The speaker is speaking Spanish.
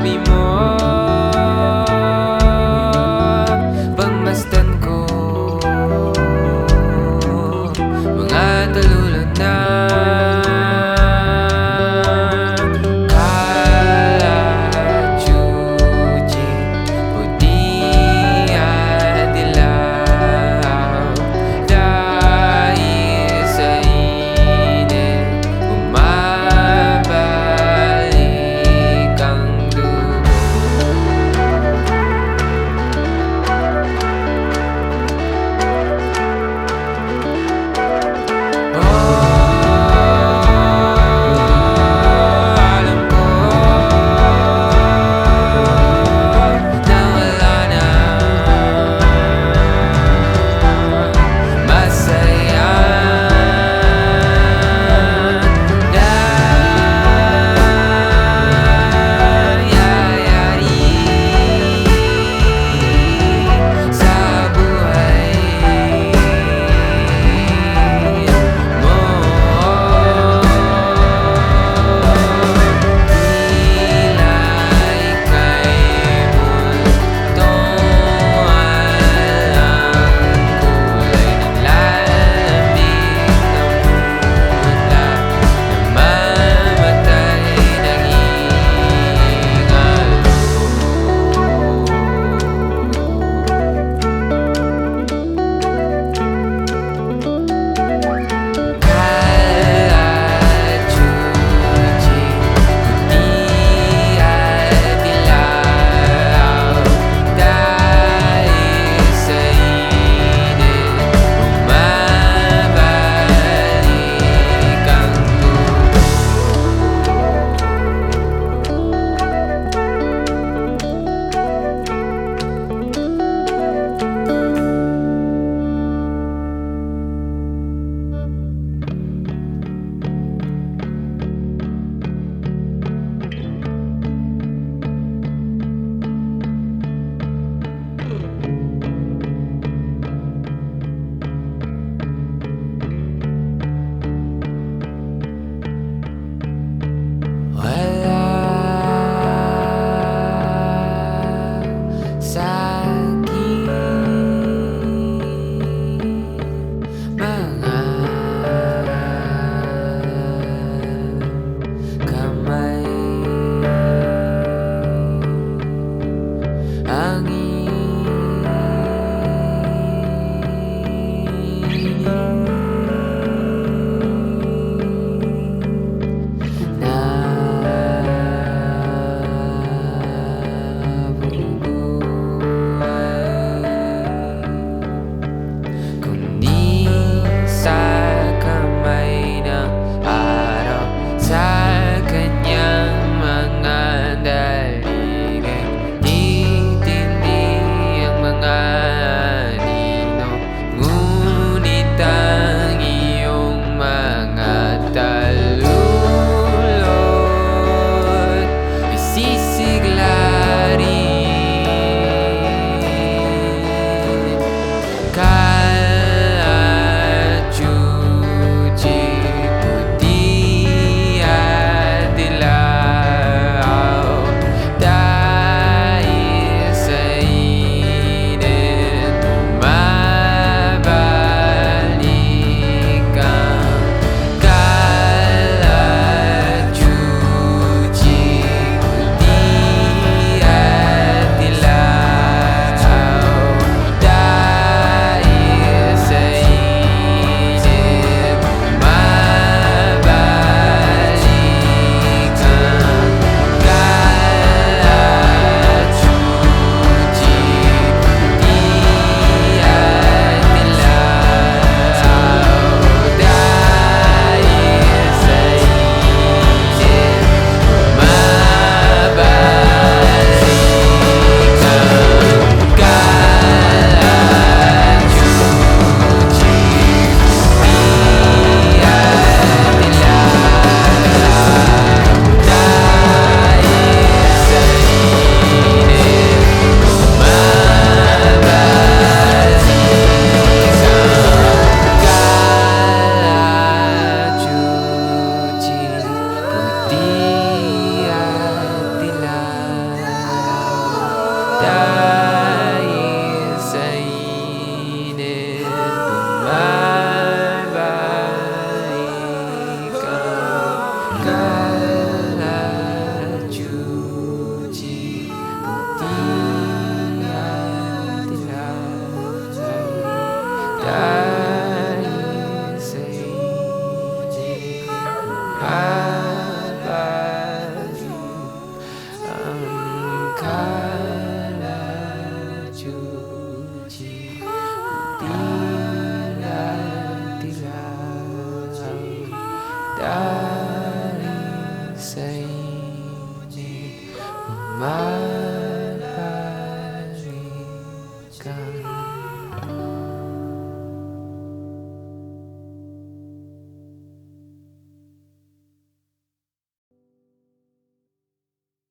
la. Uh,